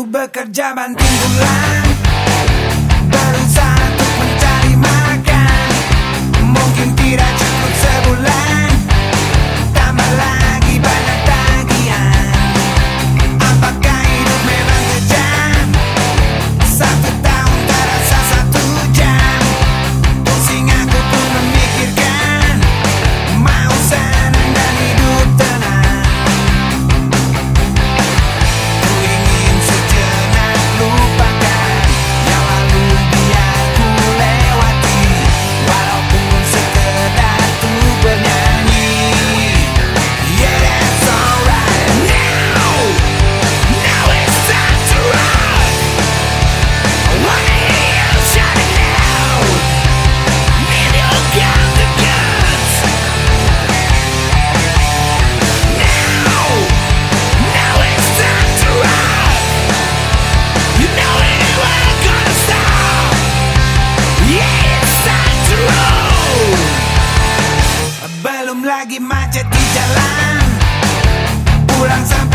bekerja banting tulang lagi macet di jalan. Pulang sampai